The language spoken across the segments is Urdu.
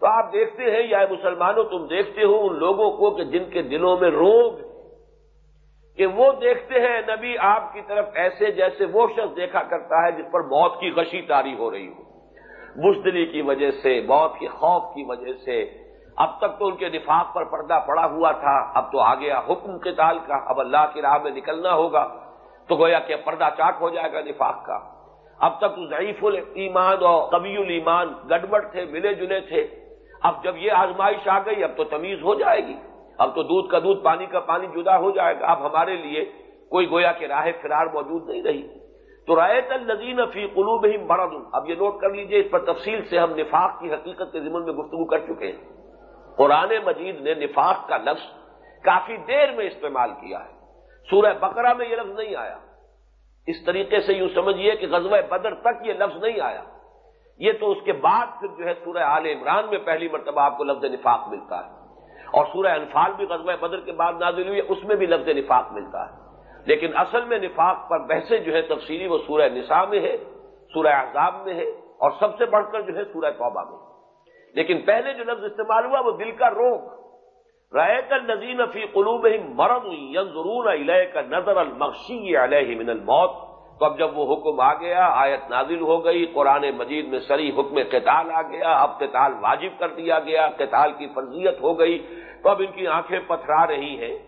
تو آپ دیکھتے ہیں یا مسلمانوں تم دیکھتے ہو ان لوگوں کو کہ جن کے دلوں میں روگ کہ وہ دیکھتے ہیں نبی آپ کی طرف ایسے جیسے وہ شخص دیکھا کرتا ہے جس پر موت کی غشی تاری ہو رہی ہو۔ بزدلی کی وجہ سے، موت کے خوف کی وجہ سے۔ اب تک تو ان کے نفاق پر پردہ پڑا ہوا تھا، اب تو آ گیا حکم کے تال کا، اب اللہ کی راہ میں نکلنا ہوگا۔ تو گویا کہ پردہ چاٹ ہو جائے گا نفاق کا۔ اب تک تو ضعیف المان اور قبی المان گڑبڑ تھے، ملے جلے تھے۔ اب جب یہ آزمائش آ گئی، اب تو تمیز ہو جائے گی۔ اب تو دودھ کا دودھ، پانی کا پانی جدا ہو جائے گا۔ اب ہمارے لیے کوئی گویا کہ راہ فرار موجود نہیں رہی۔ تو رایت النزین فی قلوب ہی اب یہ نوٹ کر لیجیے، اس پر تفصیل سے ہم نفاق کی حقیقت کے ضمن میں گفتگو کر چکے ہیں۔ قرآن مجید نے نفاق کا لفظ کافی دیر میں استعمال کیا ہے۔ سورہ بقرہ میں یہ لفظ نہیں آیا۔ اس طریقے سے یوں سمجھیے کہ غزوہ بدر تک یہ لفظ نہیں آیا۔ یہ تو اس کے بعد پھر جو ہے سورہ عال عمران میں پہلی مرتبہ آپ کو لفظ نفاق ملتا ہے اور سورہ انفال بھی غزوہ بدر کے بعد نازل ہوئی اس میں بھی لفظ نفاق ملتا ہے۔ لیکن اصل میں نفاق پر بحثیں جو ہے تفصیلی وہ سورہ نساء میں ہے، سورہ احزاب میں ہے اور سب سے بڑھ کر جو ہے سورہ توبہ میں۔ لیکن پہلے جو لفظ استعمال ہوا وہ دل کا روگ رائے کر نظین فی قلوب ہی مرد ضرور علیہ کا نظر المخشی علیہ من الموت۔ تو اب جب وہ حکم آ گیا، آیت نازل ہو گئی، قرآن مجید میں سری حکم قتال آ گیا، اب قتال واجب کر دیا گیا، قتال کی فرضیت ہو گئی، تو اب ان کی آنکھیں پتھرا رہی ہیں۔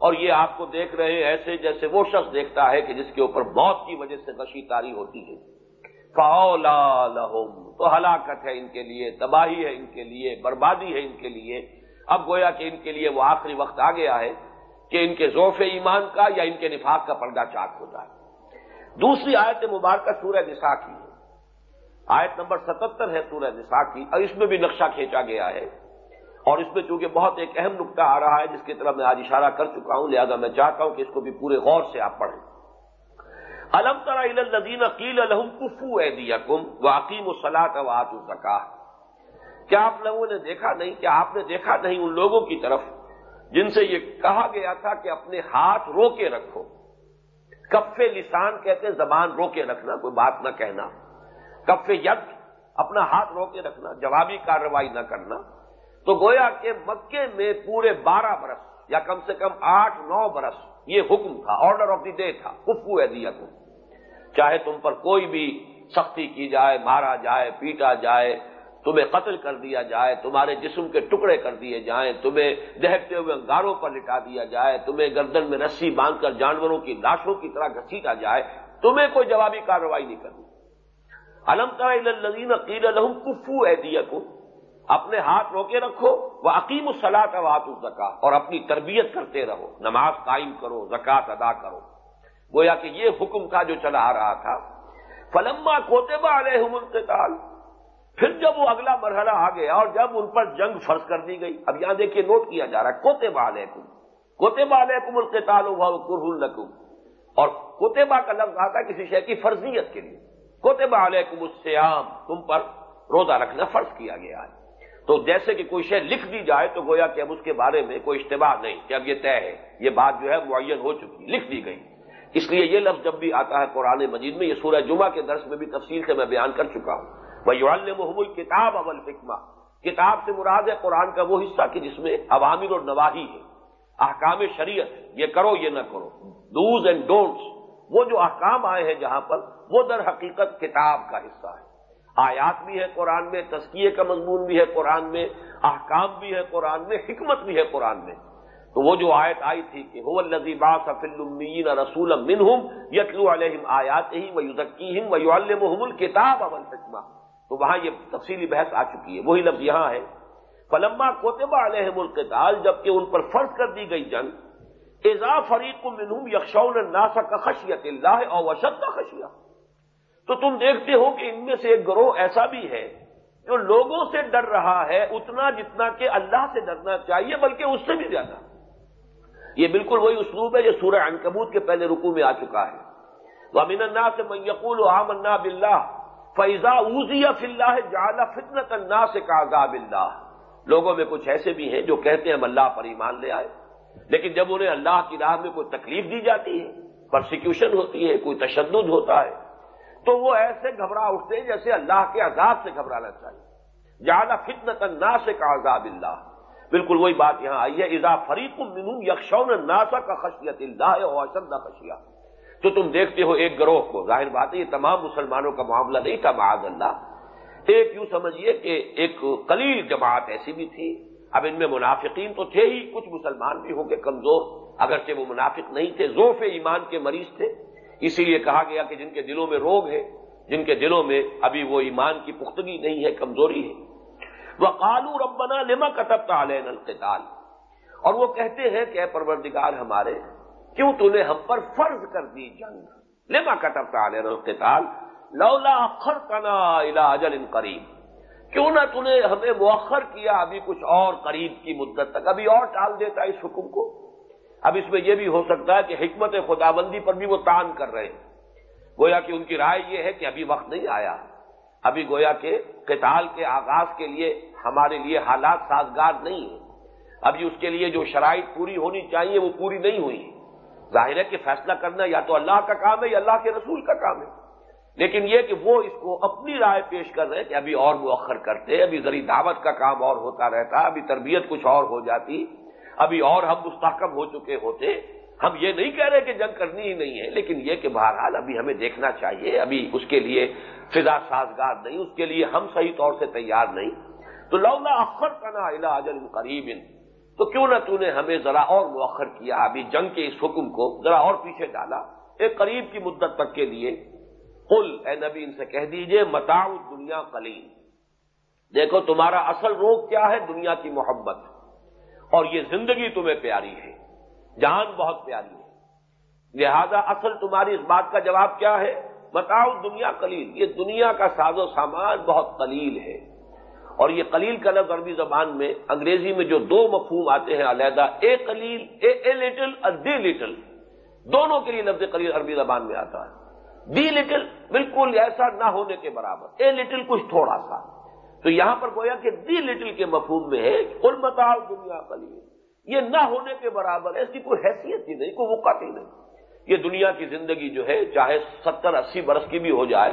اور یہ آپ کو دیکھ رہے ہیں ایسے جیسے وہ شخص دیکھتا ہے کہ جس کے اوپر موت کی وجہ سے نشی تاری ہوتی ہے۔ فولا لہم تو ہلاکت ہے ان کے لیے، تباہی ہے ان کے لیے، بربادی ہے ان کے لیے۔ اب گویا کہ ان کے لیے وہ آخری وقت آ گیا ہے کہ ان کے ذوف ایمان کا یا ان کے نفاق کا پردہ چاک ہو جائے دوسری آیت مبارکہ سورہ نساء کی ہے۔ آیت نمبر ستہتر ہے سورہ نساء کی۔ اور اس میں بھی نقشہ کھینچا گیا ہے۔ اور اس میں چونکہ بہت ایک اہم نقطہ آ رہا ہے، جس کی طرف میں آج اشارہ کر چکا ہوں، لہذا میں چاہتا ہوں کہ اس کو بھی پورے غور سے آپ پڑھیں۔ الم ترا الدین عقیل الحم کفو اے کم واقیم الصلاط وات الزکا کیا آپ لوگوں نے دیکھا نہیں؟ کیا آپ نے دیکھا نہیں ان لوگوں کی طرف جن سے یہ کہا گیا تھا کہ اپنے ہاتھ رو کے رکھو؟ کف لسان کہتے زبان رو کے رکھنا، کوئی بات نہ کہنا۔ کف ید، اپنا ہاتھ رو کے رکھنا، جوابی کارروائی نہ کرنا۔ تو گویا کہ مکے میں پورے بارہ برس، یا کم سے کم آٹھ، نو برس، یہ حکم تھا آرڈر آف دی ڈے تھا، کفو ہے دیا چاہے تم پر کوئی بھی سختی کی جائے، مارا جائے، پیٹا جائے تمہیں قتل کر دیا جائے، تمہارے جسم کے ٹکڑے کر دیے جائیں، تمہیں دہتے ہوئے انگاروں پر لٹا دیا جائے، تمہیں گردن میں رسی باندھ کر جانوروں کی لاشوں کی طرح گھسیٹا جائے، تمہیں کوئی جوابی کارروائی نہیں کرنی۔ الم عقیل الحم کفو ہے کو اپنے ہاتھ روکے رکھو وہ عقیم الصلاح کا وات الزکا اور اپنی تربیت کرتے رہو، نماز قائم کرو زکات ادا کرو۔ گویا کہ یہ حکم تھا جو چلا آ رہا تھا، فلما کوتبہ علیہ القتال پھر جب وہ اگلا مرحلہ آ گیا اور جب ان پر جنگ فرض کر دی گئی، اب یہاں دیکھیے نوٹ کیا جا رہا ہے کوتبہ علیکم کوتبہ علیکم القتال کرہ القم اور کوتبہ کا لفظ آتا ہے کسی شے کی فرضیت کے لیے۔ کوتبہ علیکم السیام تم پر روزہ رکھنا فرض کیا گیا ہے۔ تو جیسے کہ کوئی شے لکھ دی جائے تو گویا کہ اب اس کے بارے میں کوئی اشتباہ نہیں کہ اب یہ طے ہے، یہ بات جو ہے معین ہو چکی، لکھ دی گئی۔ اس لیے یہ لفظ جب بھی آتا ہے قرآن مجید میں، یہ سورہ جمعہ کے درس میں بھی تفصیل سے میں بیان کر چکا ہوں۔ وہ محمود کتاب اول فکما کتاب سے مراد ہے قرآن کا وہ حصہ کہ جس میں عوامر اور نواحی ہے۔ احکام شریعت، یہ کرو، یہ نہ کرو۔ ڈوز اینڈ ڈونٹس وہ جو احکام آئے ہیں جہاں پر، وہ در حقیقت کتاب کا حصہ ہے۔ آیات بھی ہے قرآن میں تسکیے کا مضمون بھی ہے قرآن میں، احکام بھی ہے قرآن میں، حکمت بھی ہے قرآن میں۔ تو وہ جو آیت آئی تھی کہ ہو الزیبا سفل رسول منہم یتلو علیہم آیات ہی و یوزکیم و یو الکتاب اول حکمہ تو وہاں یہ تفصیلی بحث آ چکی ہے۔ وہی لفظ یہاں ہے۔ فلما کوتبہ علیہم القتال، جبکہ ان پر فرض کر دی گئی جنگ اضا فریق منہم یکشون الناس کا خشیت اللہ اور وشد کا خشیہ تو تم دیکھتے ہو کہ ان میں سے ایک گروہ ایسا بھی ہے جو لوگوں سے ڈر رہا ہے، اتنا جتنا کہ اللہ سے ڈرنا چاہیے، بلکہ اس سے بھی زیادہ۔ یہ بالکل وہی اسلوب ہے جو سورہ عنکبوت کے پہلے رکو میں آ چکا ہے۔ وہ امین اللہ سے میقول عام اللہ بلّہ فیضا اوزی فلّہ جعل فتنت اللہ سے کاغاب اللہ لوگوں میں کچھ ایسے بھی ہیں جو کہتے ہیں ہم اللہ پر ایمان لے آئے۔ لیکن جب انہیں اللہ کی راہ میں کوئی تکلیف دی جاتی ہے پرسیکیوشن ہوتی ہے، کوئی تشدد ہوتا ہے، تو وہ ایسے گھبرا اٹھتے ہیں جیسے اللہ کے عذاب سے گھبرانا چاہیے زیادہ فتنت ناس کا عذاب اللہ بالکل وہی بات یہاں آئی ہے۔ اضا فریق منہم یکشون ناسا کا خشیت اللہ اور اشد خشیہ تو تم دیکھتے ہو ایک گروہ کو۔ ظاہر بات ہے، یہ تمام مسلمانوں کا معاملہ نہیں تھا، معاذ اللہ۔ ایک یوں سمجھیے کہ ایک قلیل جماعت ایسی بھی تھی۔ اب ان میں منافقین تو تھے ہی، کچھ مسلمان بھی ہوں گے کمزور۔ اگرچہ وہ منافق نہیں تھے ذوف ایمان کے مریض تھے۔ اسی لیے کہا گیا کہ جن کے دلوں میں روگ ہے، جن کے دلوں میں ابھی وہ ایمان کی پختگی نہیں ہے، کمزوری ہے۔ وہ کالو ربنا لما کتب تعلین القتال۔ اور وہ کہتے ہیں کہ اے پروردگار ہمارے کیوں تو نے ہم پر فرض کر دی جنگ؟ لما کتب تعلین القتال؟ لولا اخر تنا اجل ان قریب۔ کیوں نہ تو نے ہمیں مؤخر کیا ابھی کچھ اور قریب کی مدت تک؟ ابھی اور ٹال دیتا اس حکم کو؟ اب اس میں یہ بھی ہو سکتا ہے کہ حکمت خدا بندی پر بھی وہ تان کر رہے ہیں۔ گویا کہ ان کی رائے یہ ہے کہ ابھی وقت نہیں آیا۔ ابھی گویا کہ قتال کے آغاز کے لیے ہمارے لیے حالات سازگار نہیں ہیں۔ ابھی اس کے لیے جو شرائط پوری ہونی چاہیے وہ پوری نہیں ہوئی۔ ظاہر ہے کہ فیصلہ کرنا یا تو اللہ کا کام ہے یا اللہ کے رسول کا کام ہے۔ لیکن یہ کہ وہ اس کو اپنی رائے پیش کر رہے ہیں کہ ابھی اور مؤخر کرتے ابھی ذریع دعوت کا کام اور ہوتا رہتا، ابھی تربیت کچھ اور ہو جاتی، ابھی اور ہم مستحکم ہو چکے ہوتے۔ ہم یہ نہیں کہہ رہے کہ جنگ کرنی ہی نہیں ہے، لیکن یہ کہ بہرحال ابھی ہمیں دیکھنا چاہیے، ابھی اس کے لیے فضا سازگار نہیں، اس کے لیے ہم صحیح طور سے تیار نہیں۔ تو لولا اخر کا نا اجل قریب۔ تو کیوں نہ تو نے ہمیں ذرا اور مؤخر کیا؟ ابھی جنگ کے اس حکم کو ذرا اور پیچھے ڈالا۔ ایک قریب کی مدت تک کے لیے قل، اے نبی، ان سے کہہ دیجیے متاؤ دنیا قلیل۔ دیکھو، تمہارا اصل روگ کیا ہے؟ دنیا کی محبت۔ اور یہ زندگی تمہیں پیاری ہے، جان بہت پیاری ہے۔ لہذا اصل تمہاری اس بات کا جواب کیا ہے؟ بتاؤ دنیا قلیل۔ یہ دنیا کا ساز و سامان بہت قلیل ہے۔ اور یہ قلیل کا لفظ عربی زبان میں، انگریزی میں جو دو مفہوم آتے ہیں علیحدہ، اے قلیل، اے اے لٹل اور دی لٹل، دونوں کے لیے لفظ قلیل عربی زبان میں آتا ہے۔ دی لٹل بالکل ایسا نہ ہونے کے برابر، اے لٹل کچھ تھوڑا سا۔ تو یہاں پر گویا کہ دی لٹل کے مفہوم میں ہے کل متاؤ دنیا قلیل۔ یہ نہ ہونے کے برابر ایسی کوئی حیثیت ہی نہیں، کوئی وقت ہی نہیں۔ یہ دنیا کی زندگی جو ہے، چاہے ستر اسی برس کی بھی ہو جائے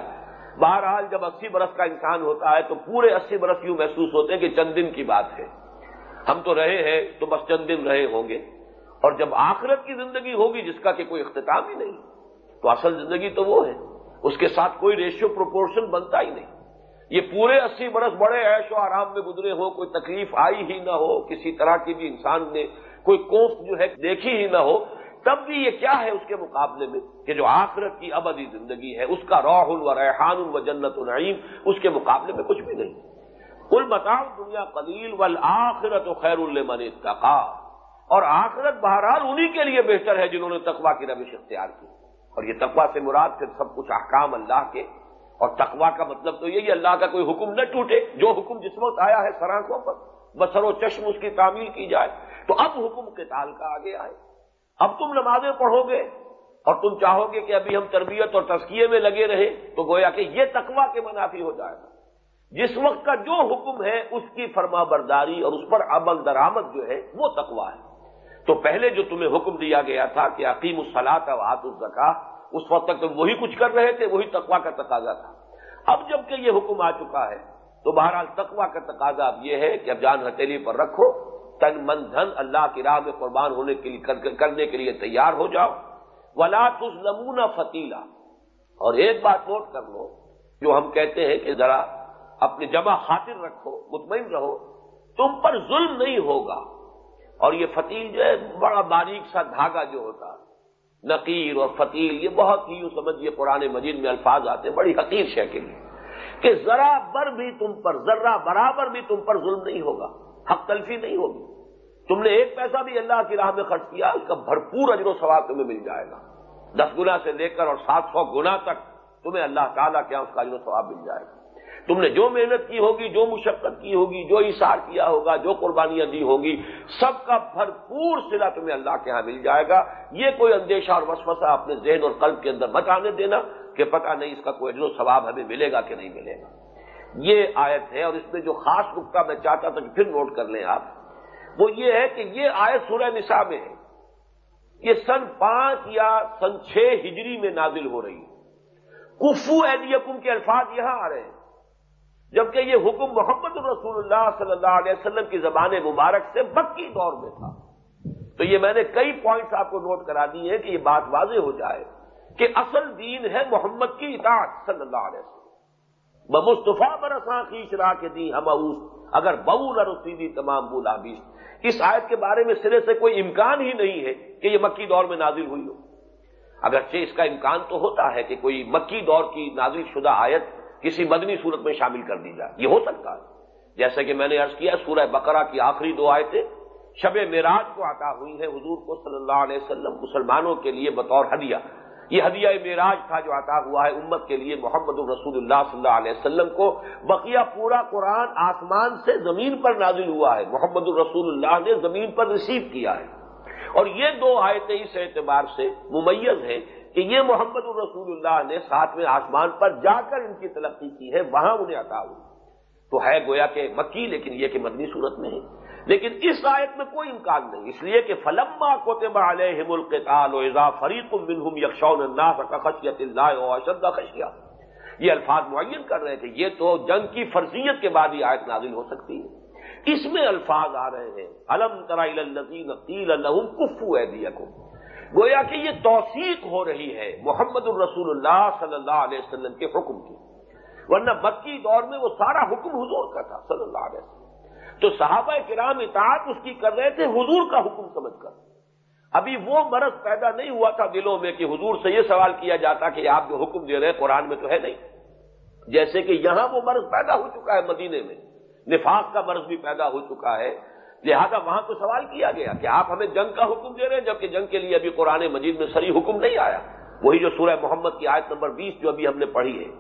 بہرحال جب اسی برس کا انسان ہوتا ہے تو پورے اسی برس یوں محسوس ہوتے ہیں کہ چند دن کی بات ہے۔ ہم تو رہے ہیں تو بس چند دن رہے ہوں گے۔ اور جب آخرت کی زندگی ہوگی جس کا کہ کوئی اختتام ہی نہیں، تو اصل زندگی تو وہ ہے۔ اس کے ساتھ کوئی ریشیو پروپورشن بنتا ہی نہیں۔ یہ پورے اسی برس بڑے عیش و آرام میں گزرے ہو کوئی تکلیف آئی ہی نہ ہو، کسی طرح کی بھی انسان نے کوئی کوف جو ہے دیکھی ہی نہ ہو۔ تب بھی یہ کیا ہے اس کے مقابلے میں کہ جو آخرت کی ابدی زندگی ہے، اس کا روح و ریحان و جنت العیم اس کے مقابلے میں کچھ بھی نہیں۔ کل بتاؤ دنیا قلیل و آخرت و خیر المن اتقا۔ اور آخرت بہرحال انہی کے لیے بہتر ہے جنہوں نے تقوا کی روش اختیار کی۔ اور یہ تقوا سے مراد پھر سب کچھ احکام اللہ کے۔ اور تقوا کا مطلب تو یہی اللہ کا کوئی حکم نہ ٹوٹے۔ جو حکم جس وقت آیا ہے سراخوں پر، بسر و چشم اس کی تعمیل کی جائے۔ تو اب حکم کے تال کا آگے آئے۔ اب تم نمازیں پڑھو گے اور تم چاہو گے کہ ابھی ہم تربیت اور تسکیے میں لگے رہے تو گویا کہ یہ تقوا کے منافی ہو جائے گا۔ جس وقت کا جو حکم ہے، اس کی فرما برداری اور اس پر عمل درآمد جو ہے، وہ تقوا ہے۔ تو پہلے جو تمہیں حکم دیا گیا تھا کہ عقیم الصلاح و ہاتھ الزکا اس وقت تک تم وہی کچھ کر رہے تھے، وہی تقوا کا تقاضا تھا۔ اب جبکہ یہ حکم آ چکا ہے، تو بہرحال تقوا کا تقاضا اب یہ ہے کہ اب جان ہتھیلی پر رکھو۔ تن من دھن اللہ کی راہ میں قربان ہونے کے لیے کرنے کے لیے تیار ہو جاؤ۔ ولا تس نمونہ فتیلا اور ایک بات نوٹ کر لو، جو ہم کہتے ہیں کہ ذرا اپنی جمع خاطر رکھو، مطمئن رہو، تم پر ظلم نہیں ہوگا۔ اور یہ فتیل جو ہے، بڑا باریک سا دھاگا جو ہوتا نقیر اور فتیل یہ بہت ہی یوں سمجھیے قرآن مجید میں الفاظ آتے ہیں، بڑی حقیر شے کے لیے۔ کہ ذرا بر بھی تم پر ذرا برابر بھی تم پر ظلم نہیں ہوگا۔ حق تلفی نہیں ہوگی۔ تم نے ایک پیسہ بھی اللہ کی راہ میں خرچ کیا، اس کا بھرپور اجر و ثواب تمہیں مل جائے گا۔ دس گنا سے لے کر اور سات سو گنا تک تمہیں اللہ تعالیٰ کیا اس کا اجر و ثواب مل جائے گا۔ تم نے جو محنت کی ہوگی، جو مشقت کی ہوگی، جو اشار کیا ہوگا، جو قربانیاں دی ہوگی، سب کا بھرپور سلا تمہیں اللہ کے ہاں مل جائے گا۔ یہ کوئی اندیشہ اور وسوسہ اپنے ذہن اور قلب کے اندر بتانے دینا کہ پتہ نہیں اس کا کوئی اجر و ثواب ہمیں ملے گا کہ نہیں ملے گا۔ یہ آیت ہے اور اس میں جو خاص نقطہ میں چاہتا تھا کہ پھر نوٹ کر لیں آپ، وہ یہ ہے کہ یہ آیت سورہ نساء میں ہے۔ یہ سن پانچ یا سن چھ ہجری میں نازل ہو رہی ہے۔ کفو ایدیکم کے الفاظ یہاں آ رہے ہیں۔ جبکہ یہ حکم محمد الرسول اللہ صلی اللہ علیہ وسلم کی زبان مبارک سے مکی دور میں تھا۔ تو یہ میں نے کئی پوائنٹس آپ کو نوٹ کرا دی ہیں کہ یہ بات واضح ہو جائے کہ اصل دین ہے محمد کی اطاعت صلی اللہ علیہ وسلم۔ بمصطفیٰ برساں کھینچ رہا کے دی ہم اگر بہو نہ رسیدی تمام بولا بیس اس آیت کے بارے میں سرے سے کوئی امکان ہی نہیں ہے کہ یہ مکی دور میں نازل ہوئی ہو۔ اگرچہ اس کا امکان تو ہوتا ہے کہ کوئی مکی دور کی نازل شدہ آیت کسی مدنی صورت میں شامل کر دی جائے۔ یہ ہو سکتا ہے۔ جیسے کہ میں نے عرض کیا، سورہ بقرہ کی آخری دو آیتیں شب معراج کو عطا ہوئی ہیں۔ حضور کو صلی اللہ علیہ وسلم مسلمانوں کے لیے بطور ہدیہ۔ یہ ہدیہ معراج تھا جو عطا ہوا ہے امت کے لیے محمد الرسول اللہ صلی اللہ علیہ وسلم کو۔ بقیہ پورا قرآن آسمان سے زمین پر نازل ہوا ہے۔ محمد الرسول اللہ نے زمین پر ریسیو کیا ہے۔ اور یہ دو آیتیں اس اعتبار سے ممیز ہیں کہ یہ محمد الرسول اللہ نے ساتویں آسمان پر جا کر ان کی تلقی کی ہے، وہاں انہیں عطا ہوئی۔ تو ہے گویا کہ مکی، لیکن یہ کہ مدنی صورت میں ہے۔ لیکن اس آیت میں کوئی امکان نہیں، اس لیے کہ فلما کوتبہ علیہم القتال و اضا فریق منہم یکشون الناس خشیت اللہ و اشد خشیہ یہ الفاظ معین کر رہے تھے، یہ تو جنگ کی فرضیت کے بعد یہ آیت نازل ہو سکتی ہے۔ اس میں الفاظ آ رہے ہیں الم ترائیل قیل الحم کفو ایدیکم گویا کہ یہ توثیق ہو رہی ہے محمد الرسول اللہ صلی اللہ علیہ وسلم کے حکم کی۔ ورنہ مکی دور میں وہ سارا حکم حضور کا تھا صلی اللہ علیہ وسلم۔ تو صحابہ کرام اطاعت اس کی کر رہے تھے، حضور کا حکم سمجھ کر۔ ابھی وہ مرض پیدا نہیں ہوا تھا دلوں میں کہ حضور سے یہ سوال کیا جاتا کہ آپ جو حکم دے رہے ہیں قرآن میں تو ہے نہیں۔ جیسے کہ یہاں وہ مرض پیدا ہو چکا ہے مدینے میں۔ نفاق کا مرض بھی پیدا ہو چکا ہے۔ لہذا وہاں تو سوال کیا گیا کہ آپ ہمیں جنگ کا حکم دے رہے ہیں، جبکہ جنگ کے لیے ابھی قرآن مجید میں سری حکم نہیں آیا۔ وہی جو سورہ محمد کی آیت نمبر بیس جو ابھی ہم نے پڑھی ہے۔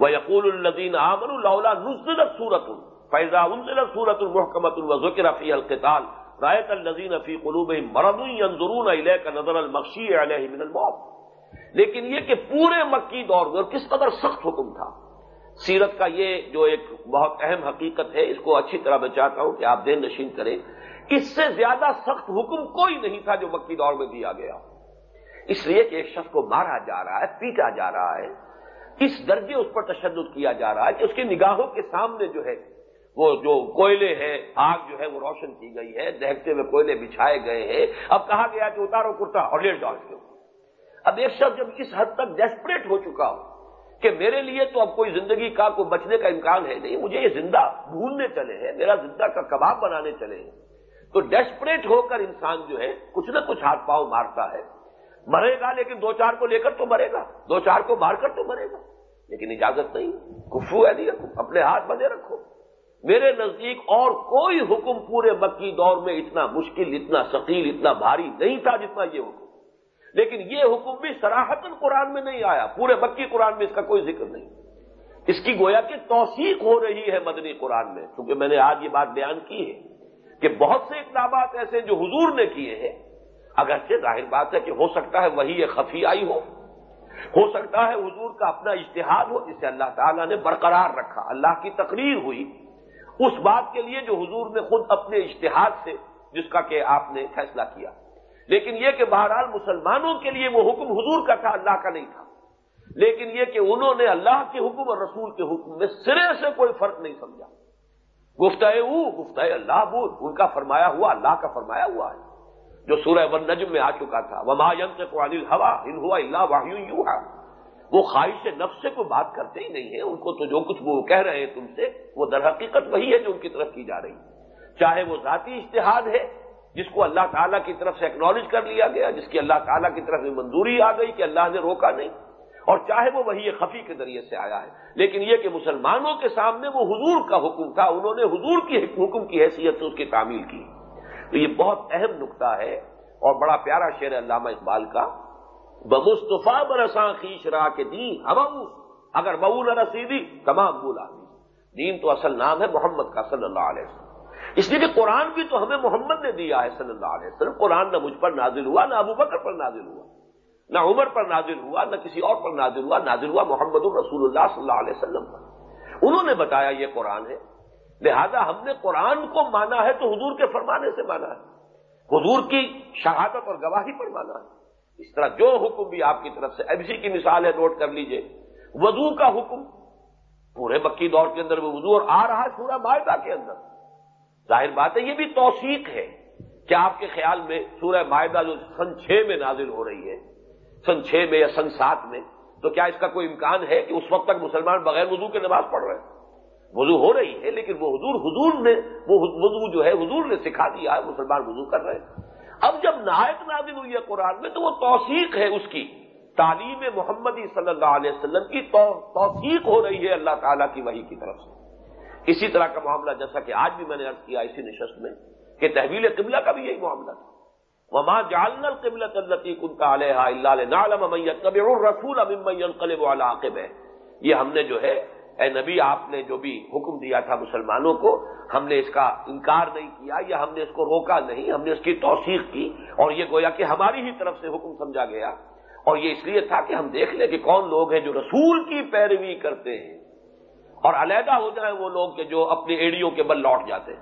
وہ یقول الدین عامر اللہ نزلت سورت فیضا انزل سورت المحکمت الوزر فی القتال رایت النزین فی قلوب مرد ضرون علیہ کا نظر المخشی علیہ من الموت۔ لیکن یہ کہ پورے مکی دور میں اور کس قدر سخت حکم تھا۔ سیرت کا یہ جو ایک بہت اہم حقیقت ہے، اس کو اچھی طرح میں چاہتا ہوں کہ آپ دین نشین کریں۔ اس سے زیادہ سخت حکم کوئی نہیں تھا جو مکی دور میں دیا گیا۔ اس لیے کہ ایک شخص کو مارا جا رہا ہے، پیٹا جا رہا ہے۔ اس درجے اس پر تشدد کیا جا رہا ہے کہ اس کی نگاہوں کے سامنے جو ہے وہ جو کوئلے ہیں، آگ جو ہے وہ روشن کی گئی ہے دہتے ہوئے کوئلے بچھائے گئے ہیں۔ اب کہا گیا کہ اتارو کرتا اور لیٹ جاؤ اس کے اب ایک شخص جب اس حد تک ڈیسپریٹ ہو چکا ہو کہ میرے لیے تو اب کوئی زندگی کا، کوئی بچنے کا امکان ہے نہیں، مجھے یہ زندہ بھولنے چلے ہیں، میرا زندہ کا کباب بنانے چلے ہیں۔ تو ڈیسپریٹ ہو کر انسان جو ہے کچھ نہ کچھ ہاتھ پاؤں مارتا ہے۔ مرے گا لیکن دو چار کو لے کر تو مرے گا، دو چار کو مار کر تو مرے گا۔ لیکن اجازت نہیں، کفو ہے نہیں اپنے ہاتھ بنے رکھو۔ میرے نزدیک اور کوئی حکم پورے مکی دور میں اتنا مشکل، اتنا ثقیل، اتنا بھاری نہیں تھا جتنا یہ حکم۔ لیکن یہ حکم بھی سراہتن قرآن میں نہیں آیا، پورے مکی قرآن میں اس کا کوئی ذکر نہیں۔ اس کی گویا کہ توثیق ہو رہی ہے مدنی قرآن میں، کیونکہ میں نے آج یہ بات بیان کی ہے کہ بہت سے اقدامات ایسے جو حضور نے کیے ہیں۔ اگرچہ ظاہر بات ہے کہ ہو سکتا ہے وہی ایک خفی آئی ہو ہو سکتا ہے حضور کا اپنا اشتہاد ہو، جسے اللہ تعالیٰ نے برقرار رکھا، اللہ کی تقریر ہوئی۔ اس بات کے لیے جو حضور نے خود اپنے اشتہاد سے جس کا کہ آپ نے فیصلہ کیا۔ لیکن یہ کہ بہرحال مسلمانوں کے لیے وہ حکم حضور کا تھا، اللہ کا نہیں تھا۔ لیکن یہ کہ انہوں نے اللہ کے حکم اور رسول کے حکم میں سرے سے کوئی فرق نہیں سمجھا۔ گفتہ او، گفتہ اللہ بول ان کا فرمایا ہوا، اللہ کا فرمایا ہوا ہے۔ جو سورہ ون نجم میں آ چکا تھا وہ مہاجن کو انل ہوا ان ہوا اللہ واہ یوں وہ خواہش نفس سے کوئی بات کرتے ہی نہیں ہے ان کو تو جو کچھ وہ کہہ رہے ہیں تم سے، وہ در حقیقت وہی ہے جو ان کی طرف کی جا رہی ہے۔ چاہے وہ ذاتی اشتہاد ہے، جس کو اللہ تعالیٰ کی طرف سے اکنالج کر لیا گیا، جس کی اللہ تعالیٰ کی طرف سے منظوری آ گئی کہ اللہ نے روکا نہیں۔ اور چاہے وہ وہی خفی کے ذریعے سے آیا ہے۔ لیکن یہ کہ مسلمانوں کے سامنے وہ حضور کا حکم تھا، انہوں نے حضور کی حکم کی حیثیت سے اس کی تعمیل کی۔ تو یہ بہت اہم نقطہ ہے اور بڑا پیارا شعر علامہ اقبال کا۔ بمصطفیٰ برساں خیش را کے دین، ہم اگر بہو رسیدی تمام بولا دین تو اصل نام ہے محمد کا، صلی اللہ علیہ وسلم۔ اس لیے کہ قرآن بھی تو ہمیں محمد نے دیا ہے، صلی اللہ علیہ وسلم۔ قرآن نہ مجھ پر نازل ہوا، نہ ابو بکر پر نازل ہوا، نہ عمر پر نازل ہوا، نہ کسی اور پر نازل ہوا نازل ہوا محمد الرسول اللہ صلی اللہ علیہ وسلم پر۔ انہوں نے بتایا یہ قرآن ہے۔ لہذا ہم نے قرآن کو مانا ہے تو حضور کے فرمانے سے مانا ہے۔ حضور کی شہادت اور گواہی پر مانا ہے۔ اس طرح جو حکم بھی آپ کی طرف سے ابھی کی مثال ہے، نوٹ کر لیجیے۔ وضو کا حکم، پورے مکی دور کے اندر وہ وضو، اور آ رہا ہے سورہ معاہدہ کے اندر۔ ظاہر بات ہے، یہ بھی توثیق ہے کیا آپ کے خیال میں سورہ معاہدہ جو سن چھ میں نازل ہو رہی ہے، سن چھ میں یا سن سات میں، تو کیا اس کا کوئی امکان ہے کہ اس وقت تک مسلمان بغیر وضو کے نماز پڑھ رہے ہیں؟ وضو ہو رہی ہے، لیکن وہ حضور حضور نے، وہ وضو جو ہے، حضور نے سکھا دیا ہے، مسلمان وضو کر رہے ہیں۔ اب جب نہایت نازل ہوئی ہے قرآن میں تو وہ توثیق ہے اس کی۔ تعلیم محمدی صلی اللہ علیہ وسلم کی توثیق ہو رہی ہے اللہ تعالیٰ کی وحی کی طرف سے۔ اسی طرح کا معاملہ جیسا کہ آج بھی میں نے ارد کیا اسی نشست میں کہ تحویل قبلہ کا بھی یہی معاملہ تھا۔ وما جالن قبلت التی کنتا علیہ اللہ رسول اب ہے یہ ہم نے جو ہے اے نبی، آپ نے جو بھی حکم دیا تھا مسلمانوں کو، ہم نے اس کا انکار نہیں کیا یا ہم نے اس کو روکا نہیں، ہم نے اس کی توثیق کی اور یہ گویا کہ ہماری ہی طرف سے حکم سمجھا گیا۔ اور یہ اس لیے تھا کہ ہم دیکھ لیں کہ کون لوگ ہیں جو رسول کی پیروی کرتے ہیں۔ اور علیحدہ ہو جائیں وہ لوگ کہ جو اپنی ایڑیوں کے بل لوٹ جاتے ہیں۔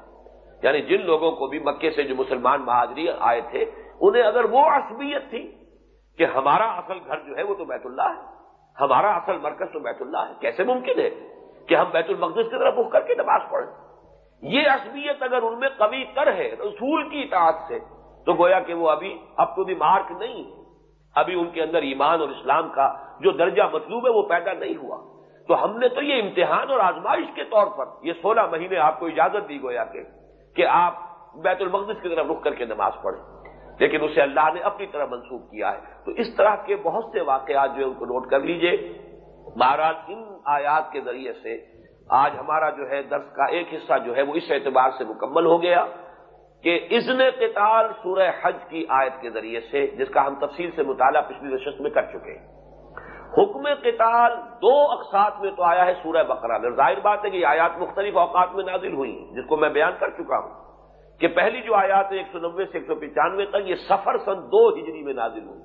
یعنی جن لوگوں کو بھی مکے سے جو مسلمان مہاجری آئے تھے، انہیں اگر وہ عصبیت تھی کہ ہمارا اصل گھر جو ہے وہ تو بیت اللہ ہے۔ ہمارا اصل مرکز تو بیت اللہ ہے۔ کیسے ممکن ہے کہ ہم بیت المقدس کی طرف رخ کر کے نماز پڑھیں؟ یہ عصبیت اگر ان میں کبھی تر ہے، رسول کی اطاعت سے، تو گویا کہ وہ ابھی، اب تو دی مارک نہیں ہے۔ ابھی ان کے اندر ایمان اور اسلام کا جو درجہ مطلوب ہے، وہ پیدا نہیں ہوا۔ تو ہم نے تو یہ امتحان اور آزمائش کے طور پر، یہ سولہ مہینے آپ کو اجازت دی گویا کہ کہ آپ بیت المقدس کی طرف رخ کر کے نماز پڑھیں۔ لیکن اسے اللہ نے اپنی طرح منسوخ کیا ہے۔ تو اس طرح کے بہت سے واقعات جو ہے ان کو نوٹ کر لیجیے۔ مہاراج ان آیات کے ذریعے سے آج ہمارا جو ہے درس کا ایک حصہ جو ہے وہ اس اعتبار سے مکمل ہو گیا کہ ازن قتال سورہ حج کی آیت کے ذریعے سے، جس کا ہم تفصیل سے مطالعہ پچھلی نشست میں کر چکے ہیں۔ حکم قتال دو اقساط میں تو آیا ہے سورہ بقرہ۔ میں ظاہر بات ہے کہ یہ آیات مختلف اوقات میں نازل ہوئی ہیں، جس کو میں بیان کر چکا ہوں۔ کہ پہلی جو آیات ہے ایک سو نبے سے ایک سو پچانوے تک، یہ سفر سن دو ہجری میں نازل ہوئی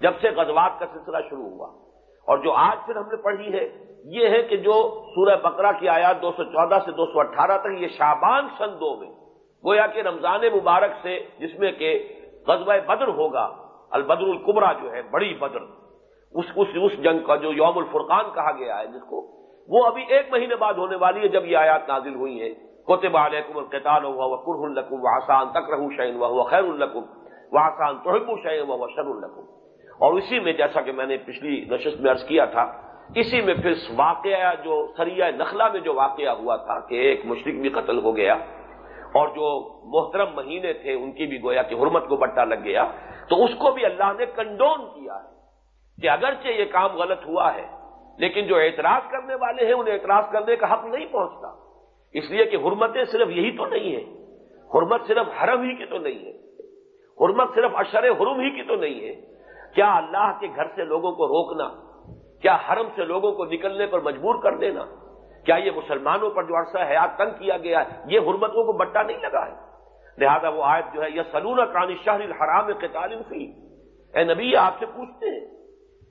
جب سے غزوات کا سلسلہ شروع ہوا۔ اور جو آج پھر ہم نے پڑھی ہے، یہ ہے کہ جو سورہ بقرہ کی آیات دو سو چودہ سے دو سو اٹھارہ تک، یہ شابان سن دو میں۔ گویا کہ رمضان مبارک سے، جس میں کہ غزوہ بدر ہوگا، البدر القبرا جو ہے، بڑی بدر۔ اس اس اس جنگ کا جو یوم الفرقان کہا گیا ہے، جس کو، وہ ابھی ایک مہینے بعد ہونے والی ہے جب یہ آیات نازل ہوئی ہیں۔ کوتب علیکم القتال ہوا وہ کرہ القم و آسان تک رہو شعین وہ خیر القم وہ آسان توحب شعین و شر القم اور اسی میں جیسا کہ میں نے پچھلی نشست میں عرض کیا تھا، اسی میں پھر واقعہ جو سریہ نخلا میں جو واقعہ ہوا تھا کہ ایک مشرق بھی قتل ہو گیا اور جو محترم مہینے تھے، ان کی بھی گویا کہ حرمت کو بٹا لگ گیا، تو اس کو بھی اللہ نے کنڈون کیا ہے کہ اگرچہ یہ کام غلط ہوا ہے، لیکن جو اعتراض کرنے والے ہیں، انہیں اعتراض کرنے کا حق نہیں پہنچتا۔ اس لیے کہ حرمتیں صرف یہی تو نہیں ہے حرمت صرف حرم ہی کی تو نہیں ہے حرمت صرف اشر حرم ہی کی تو نہیں ہے کیا اللہ کے گھر سے لوگوں کو روکنا، کیا حرم سے لوگوں کو نکلنے پر مجبور کر دینا؟ کیا یہ مسلمانوں پر جو عرصہ حیات تنگ کیا گیا ہے، یہ حرمتوں کو بٹا نہیں لگا ہے؟ لہذا وہ آیت جو ہے یہ سلون کانی شہر الحرام کے تعلیم فی۔ اے نبی آپ سے پوچھتے ہیں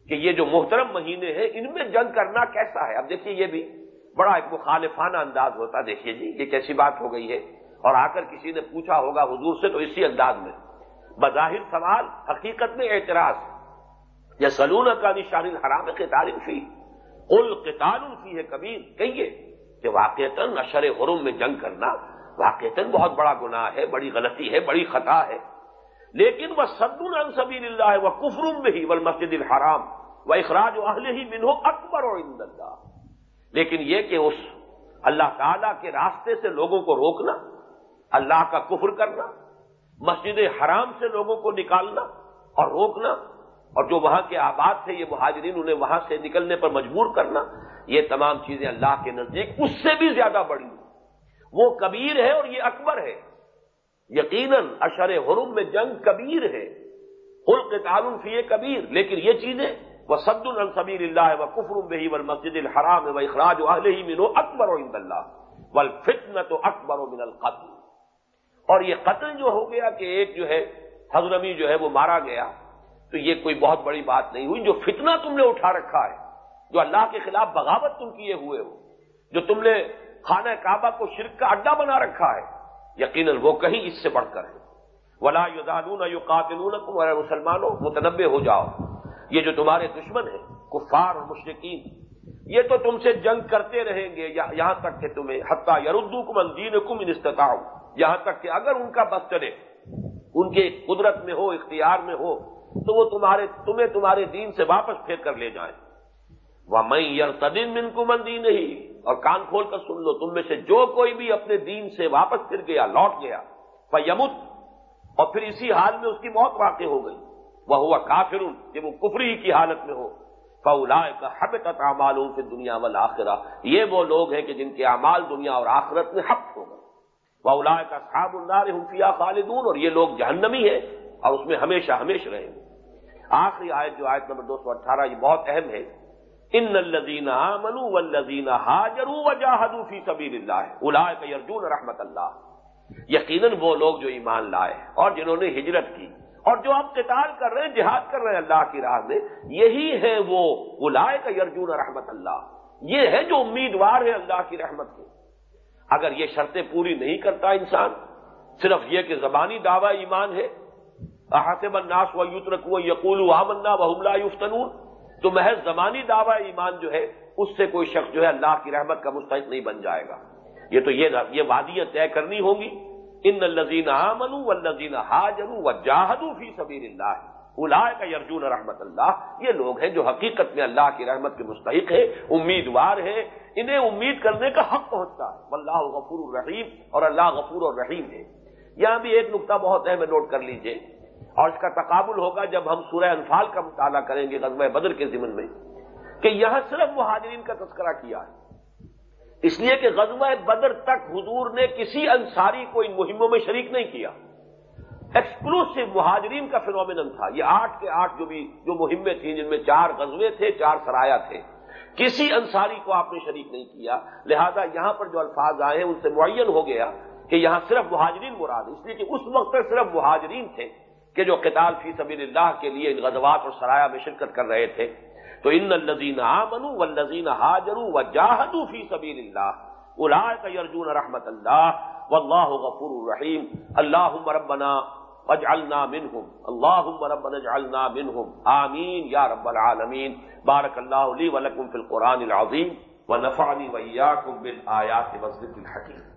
کہ یہ جو محترم مہینے ہیں، ان میں جنگ کرنا کیسا ہے؟ اب دیکھیے یہ بھی۔ بڑا ایک مخالفانہ انداز ہوتا، دیکھیے جی یہ کیسی بات ہو گئی ہے؟ اور آ کر کسی نے پوچھا ہوگا حضور سے تو اسی انداز میں۔ بظاہر سوال، حقیقت میں اعتراض۔ یا سلون کا نشان الحرام کے تعریف فی۔ قتال فی ہے کبیر، کہیے کہ واقعتاً نشر حرم میں جنگ کرنا واقعتاً بہت بڑا گناہ ہے، بڑی غلطی ہے، بڑی خطا ہے۔ لیکن وہ سد سبیل اللہ ہے وہ کفرم میں ہی ول مسجد الحرام۔ وہ اخراج اہل ہی منہ اکبر اور اللہ لیکن یہ کہ اس اللہ تعالی کے راستے سے لوگوں کو روکنا، اللہ کا کفر کرنا، مسجد حرام سے لوگوں کو نکالنا اور روکنا، اور جو وہاں کے آباد تھے، یہ مہاجرین انہیں وہاں سے نکلنے پر مجبور کرنا، یہ تمام چیزیں اللہ کے نزدیک اس سے بھی زیادہ بڑی وہ کبیر ہے اور یہ اکبر ہے۔ یقیناً اشر حرم میں جنگ کبیر ہے۔ خلق تعلق فی کبیر۔ لیکن یہ چیزیں وہ سد الصبیر اللہ و کفر بہی و مسجد الحرام و اخراج اہل ہی منو اکبر و عند اللہ ول فتن تو اکبر و من القتل. اور یہ قتل جو ہو گیا کہ ایک جو ہے حضرمی جو ہے، وہ مارا گیا، تو یہ کوئی بہت بڑی بات نہیں ہوئی، جو فتنہ تم نے اٹھا رکھا ہے، جو اللہ کے خلاف بغاوت تم کیے ہوئے ہو، جو تم نے خانہ کعبہ کو شرک کا اڈا بنا رکھا ہے، یقیناً وہ کہیں اس سے بڑھ کر ہے۔ ولا یو دادون یو قاتلون تمہارے مسلمانوں متنبع ہو جاؤ۔ یہ جو تمہارے دشمن ہیں، کفار اور مشرقین یہ تو تم سے جنگ کرتے رہیں گے یہاں تک کہ تمہیں حتہ یردو کم اندین کم انستاؤ یہاں تک کہ اگر ان کا بس چلے، ان کے قدرت میں ہو، اختیار میں ہو، تو وہ تمہارے تمہیں تمہارے دین سے واپس پھیر کر لے جائیں۔ وہ میں یار تدین من کو مندی نہیں اور کان کھول کر سن لو، تم میں سے جو کوئی بھی اپنے دین سے واپس پھر گیا، لوٹ گیا یمت اور پھر اسی حال میں اس کی موت واقع ہو گئی۔ وہ ہوا کافر کہ وہ کفری کی حالت میں ہو۔ فولا کا حب تتا معلوم دنیا والا یہ وہ لوگ ہیں کہ جن کے اعمال دنیا اور آخرت میں حق ہو گئے۔ ولا کا صحاب اللہ حفیہ خالدون، اور یہ لوگ جہنمی ہیں اور اس میں ہمیشہ ہمیشہ رہیں گے۔ آخری آیت جو آیت نمبر دو سو اٹھارہ، یہ بہت اہم ہے۔ ان الزین منو ولزین حاجرو وجاہدو فی سبیل اللہ۔ الا یرجون رحمت اللہ۔ یقیناً وہ لوگ جو ایمان لائے اور جنہوں نے ہجرت کی۔ اور جو آپ قتال کر رہے ہیں، جہاد کر رہے ہیں اللہ کی راہ میں، یہی ہے وہ الائے کا یرجون رحمت اللہ۔ یہ ہے جو امیدوار ہے اللہ کی رحمت کے اگر یہ شرطیں پوری نہیں کرتا انسان، صرف یہ کہ زبانی دعوی ایمان ہے، احاطب الناس و یوترک و یقول آمنا و حملہ یفتنون، تو محض زبانی دعوی ایمان جو ہے، اس سے کوئی شخص جو ہے اللہ کی رحمت کا مستحق نہیں بن جائے گا۔ یہ تو یہ وادیاں طے کرنی ہوں گی۔ ان الزین آمن الزین حاجر و جاہدو فی سبیر اللہ الا کا یرجون رحمت اللہ. یہ لوگ ہیں جو حقیقت میں اللہ کی رحمت کے مستحق ہے امیدوار ہے انہیں امید کرنے کا حق پہنچتا ہے. اللہ غفور الرحیم اور اللہ غفور الرحیم ہے یہاں بھی ایک نقطہ بہت اہم نوٹ کر لیجیے. اور اس کا تقابل ہوگا جب ہم سورہ انفال کا مطالعہ کریں گے غزوہ بدر کے ضمن میں، کہ یہاں صرف مہاجرین کا تذکرہ کیا ہے۔ اس لیے کہ غزوہ بدر تک حضور نے کسی انصاری کو ان مہموں میں شریک نہیں کیا۔ ایکسکلوسو مہاجرین کا فنومینل تھا۔ یہ آٹھ کے آٹھ جو بھی جو مہمیں تھیں، جن میں چار غزوے تھے، چار سرایا تھے۔ کسی انصاری کو آپ نے شریک نہیں کیا۔ لہذا یہاں پر جو الفاظ آئے ہیں، ان سے معین ہو گیا کہ یہاں صرف مہاجرین مراد اس لیے کہ اس وقت تک صرف مہاجرین تھے کہ جو قتال فی سبیل اللہ کے لیے ان غزوات اور سرایا میں شرکت کر رہے تھے۔ تو ان الزین آمنو و لذین حاجرو و جاہدو فی سبیل اللہ الا کا یرجون رحمت اللہ و اللہ غفور الرحیم اللہ ربنا اجعلنا منهم اللهم ربنا اجعلنا منهم آمین یا رب العالمین۔ بارک اللہ لی ولکم فی القرآن العظیم، ونفعنی وإياكم بالآیات والذکر الحکیم۔